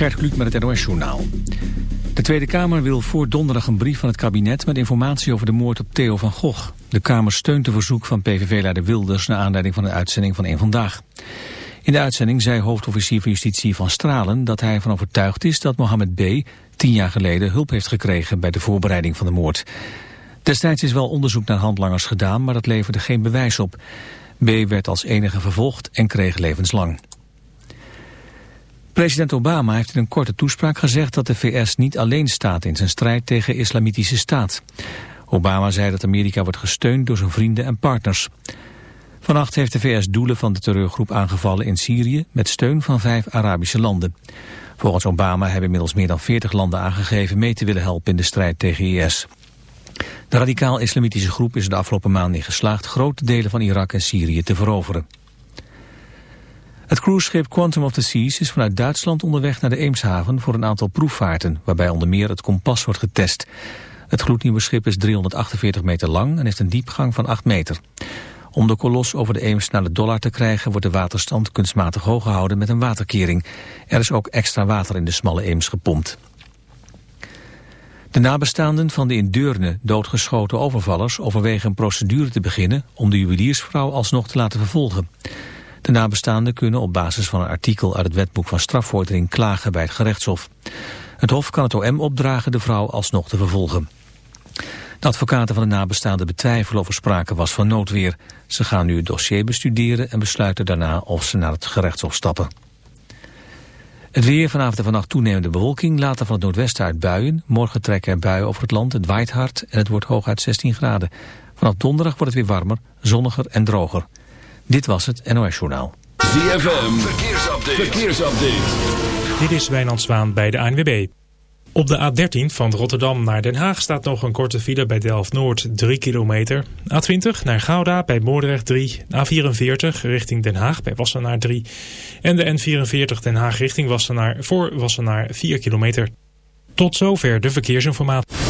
Gert met het NOS Journaal. De Tweede Kamer wil voor donderdag een brief van het kabinet... met informatie over de moord op Theo van Gogh. De Kamer steunt de verzoek van PVV-leider Wilders... naar aanleiding van de uitzending van Eén Vandaag. In de uitzending zei hoofdofficier van Justitie van Stralen... dat hij ervan overtuigd is dat Mohammed B. tien jaar geleden hulp heeft gekregen... bij de voorbereiding van de moord. Destijds is wel onderzoek naar handlangers gedaan... maar dat leverde geen bewijs op. B. werd als enige vervolgd en kreeg levenslang. President Obama heeft in een korte toespraak gezegd dat de VS niet alleen staat in zijn strijd tegen islamitische staat. Obama zei dat Amerika wordt gesteund door zijn vrienden en partners. Vannacht heeft de VS doelen van de terreurgroep aangevallen in Syrië met steun van vijf Arabische landen. Volgens Obama hebben inmiddels meer dan 40 landen aangegeven mee te willen helpen in de strijd tegen IS. De radicaal-islamitische groep is de afgelopen maanden in geslaagd grote delen van Irak en Syrië te veroveren. Het cruiseschip Quantum of the Seas is vanuit Duitsland onderweg naar de Eemshaven voor een aantal proefvaarten, waarbij onder meer het kompas wordt getest. Het gloednieuwe schip is 348 meter lang en heeft een diepgang van 8 meter. Om de kolos over de Eems naar de Dollar te krijgen wordt de waterstand kunstmatig hoog gehouden met een waterkering. Er is ook extra water in de smalle Eems gepompt. De nabestaanden van de in Deurne doodgeschoten overvallers overwegen een procedure te beginnen om de juweliersvrouw alsnog te laten vervolgen. De nabestaanden kunnen op basis van een artikel uit het wetboek van strafvordering klagen bij het gerechtshof. Het hof kan het OM opdragen de vrouw alsnog te vervolgen. De advocaten van de nabestaanden betwijfelen of er sprake was van noodweer. Ze gaan nu het dossier bestuderen en besluiten daarna of ze naar het gerechtshof stappen. Het weer vanavond en vannacht toenemende bewolking, later van het noordwesten uit buien. Morgen trekken er buien over het land, het waait hard en het wordt hooguit 16 graden. Vanaf donderdag wordt het weer warmer, zonniger en droger. Dit was het NOS Journaal. ZFM, verkeersupdate. verkeersupdate. Dit is Wijnand Zwaan bij de ANWB. Op de A13 van Rotterdam naar Den Haag staat nog een korte file bij Delft-Noord 3 kilometer. A20 naar Gouda bij Moordrecht 3. A44 richting Den Haag bij Wassenaar 3. En de N44 Den Haag richting Wassenaar voor Wassenaar 4 kilometer. Tot zover de verkeersinformatie.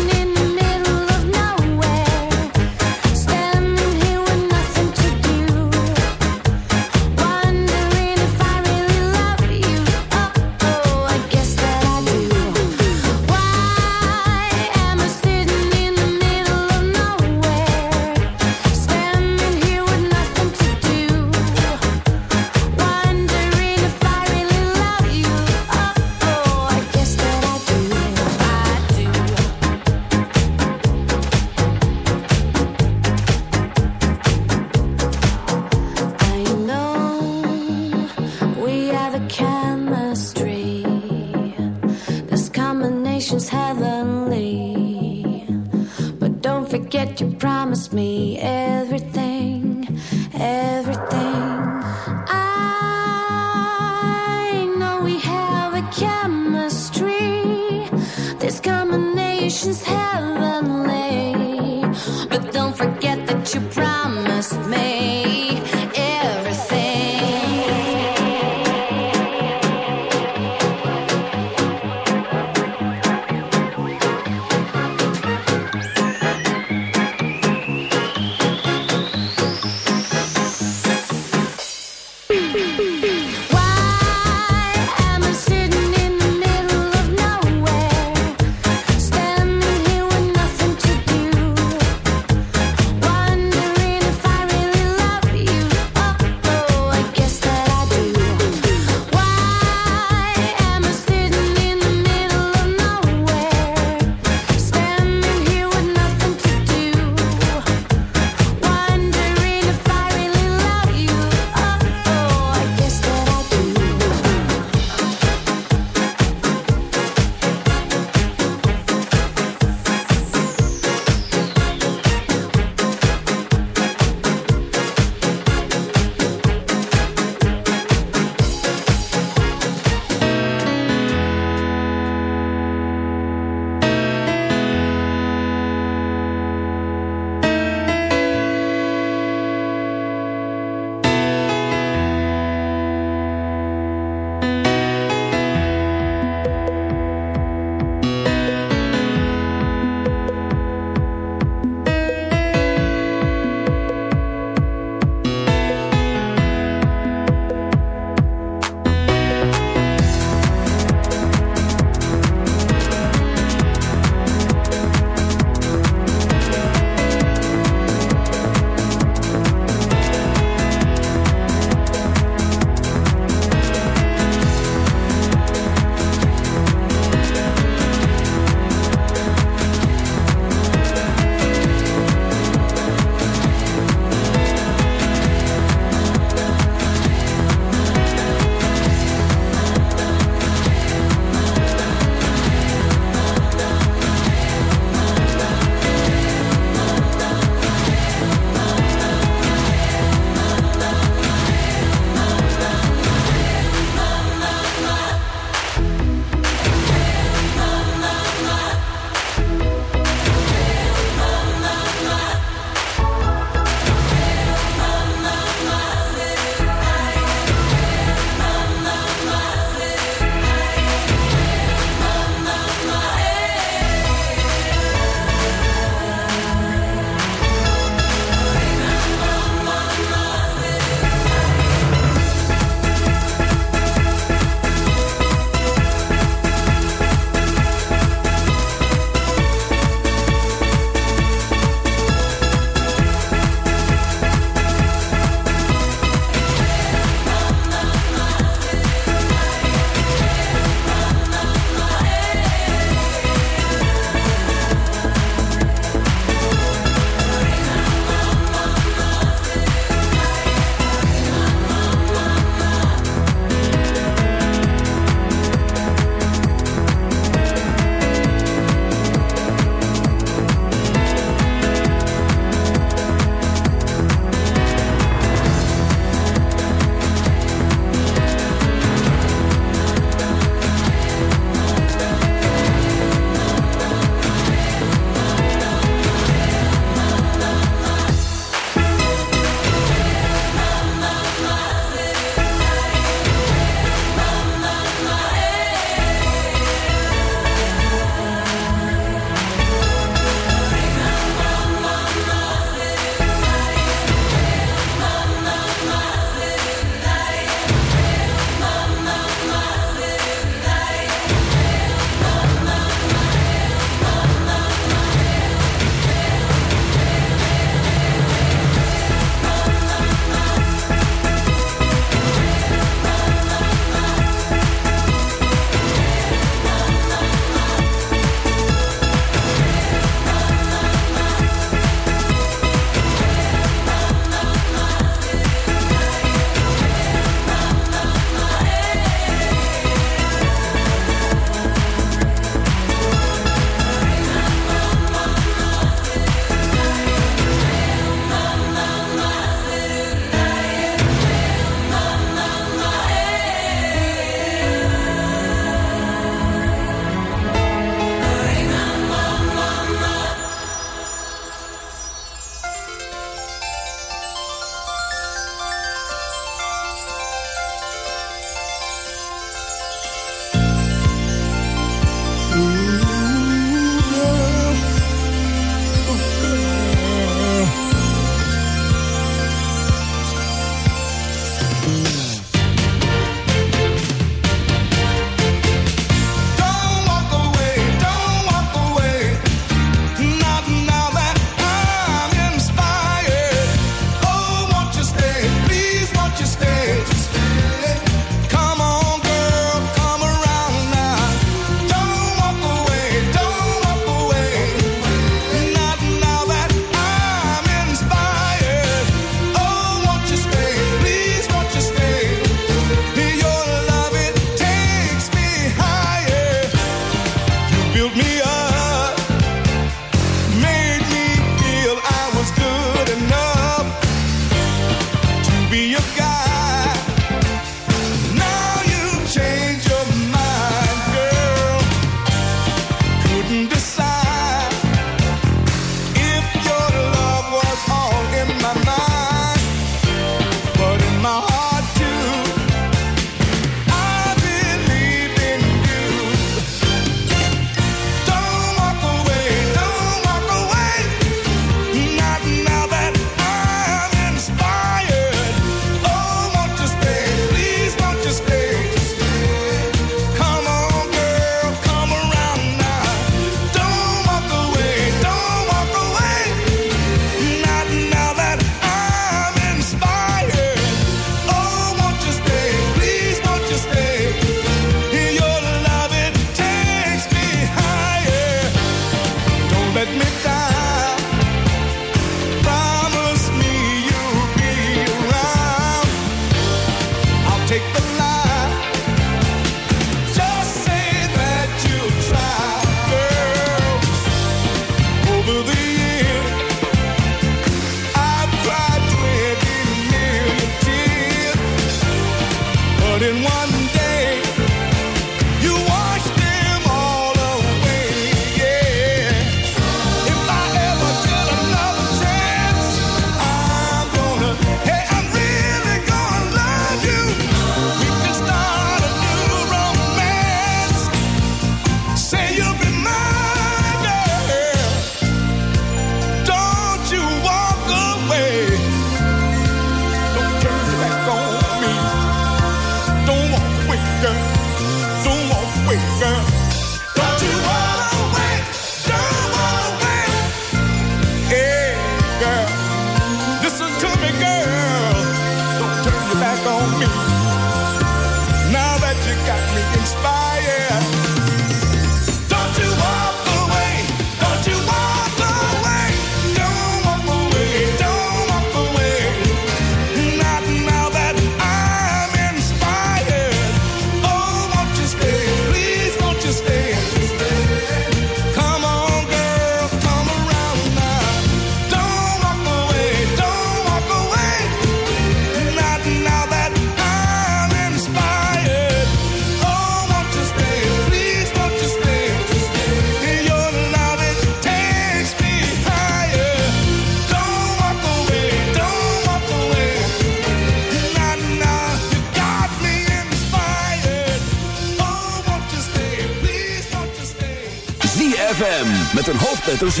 met een hoofdletter Z.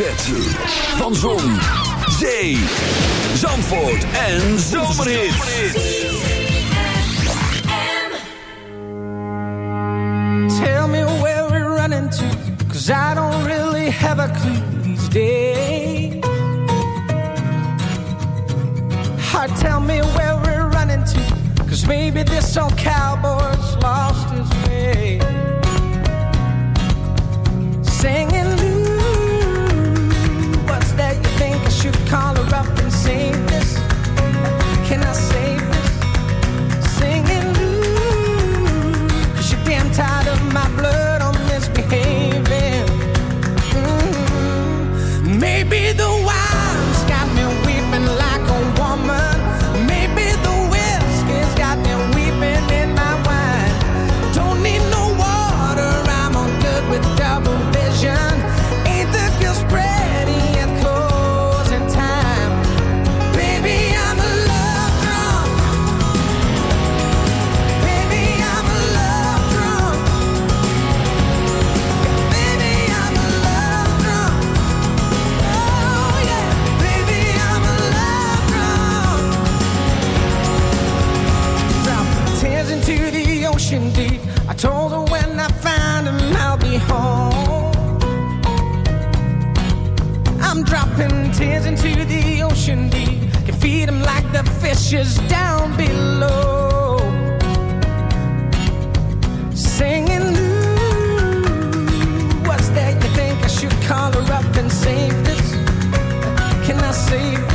Van Zon, Zee, Zandvoort en Zomerhit. Tell me where we're running to, cause I don't really have a clue these days. Heart, tell me where we're running to, cause maybe this all cowboy Maybe the bushes down below, singing Lou. What's that you think I should call her up and save this? Can I save?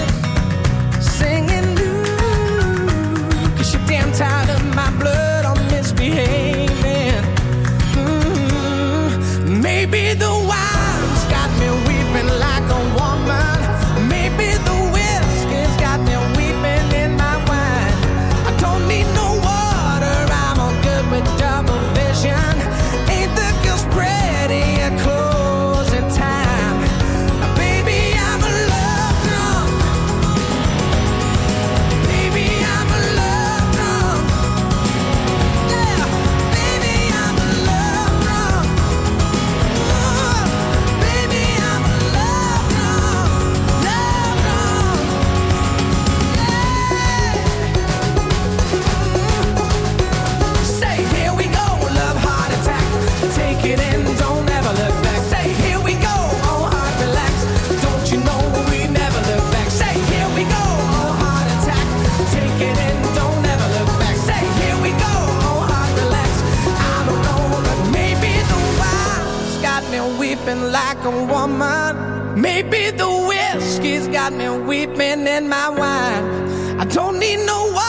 don't need no one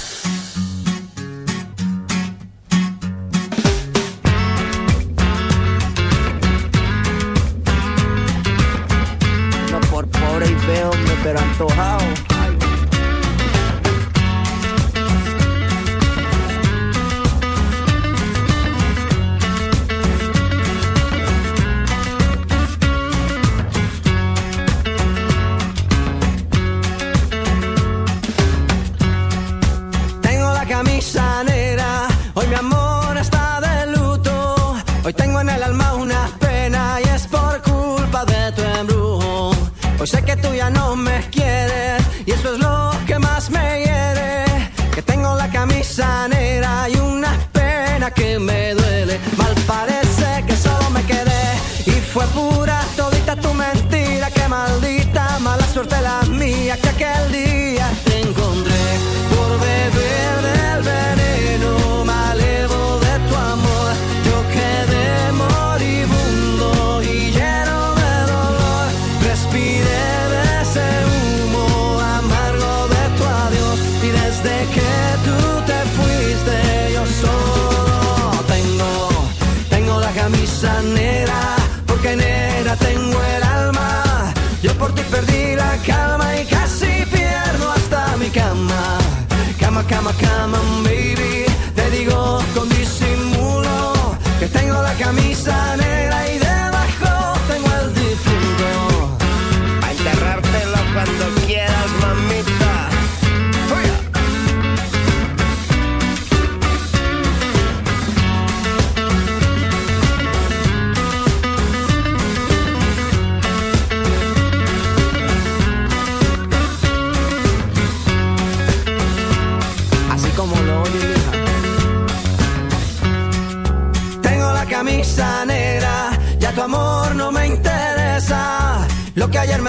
tuya no me camisa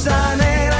sana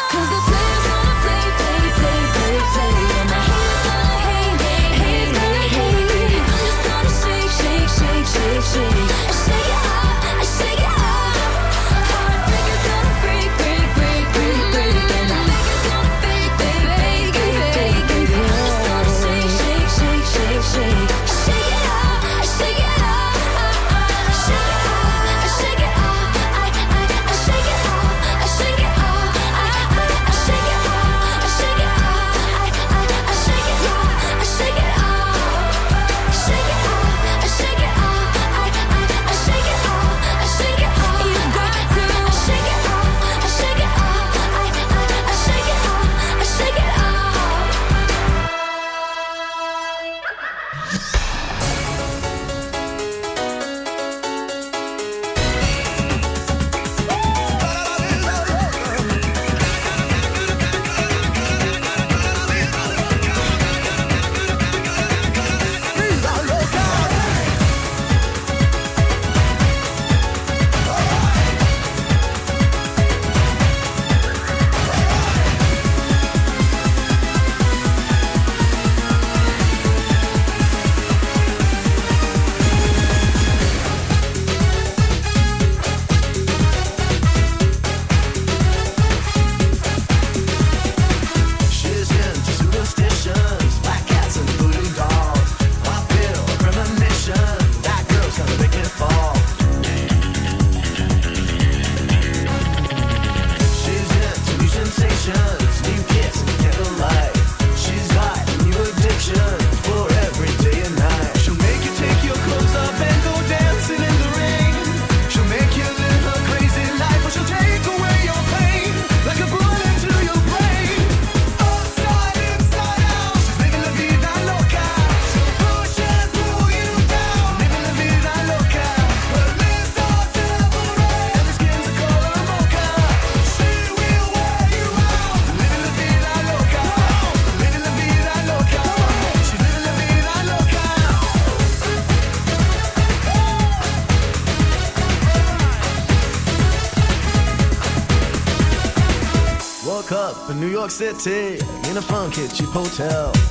City in a funk cheap hotel.